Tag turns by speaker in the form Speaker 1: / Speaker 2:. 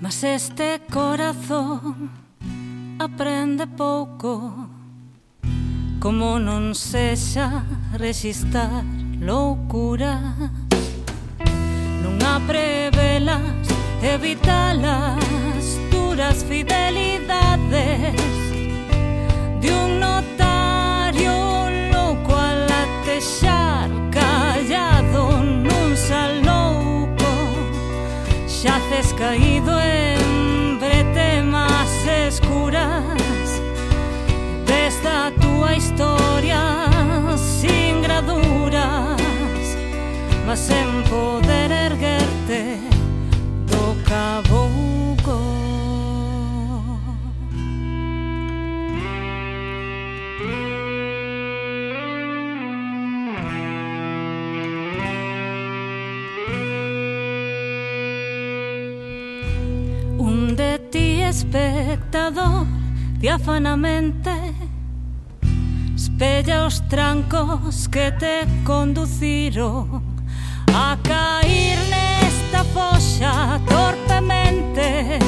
Speaker 1: Mas este corazón aprende pouco. Como non sexa resistar loucuras Non aprevelas, evitalas duras fidelidades. xaces caído en bretemas escuras. Desta túa historia sin graduras, mas en poder erguerte do espectador diafanamente. Espella os trancos que te conduciron a caer nesta foxa torpemente.